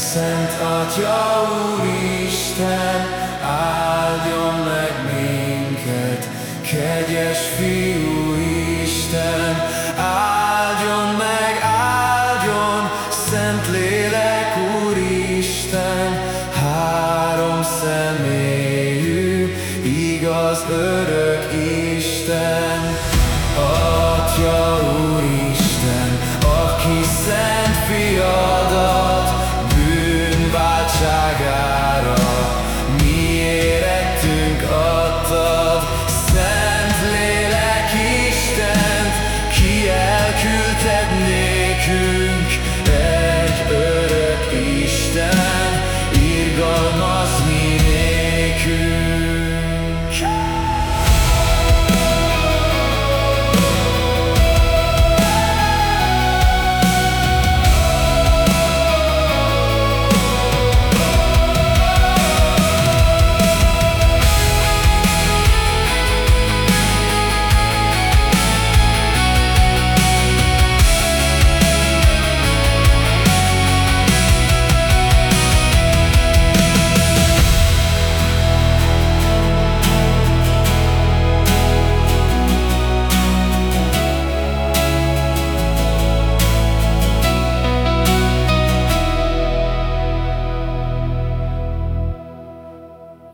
Szent Atya Úristen, áldjon meg minket, kegyes fiú Isten, áldjon meg, áldjon, Szent Lélek Úristen, három személyű, igaz örök Isten.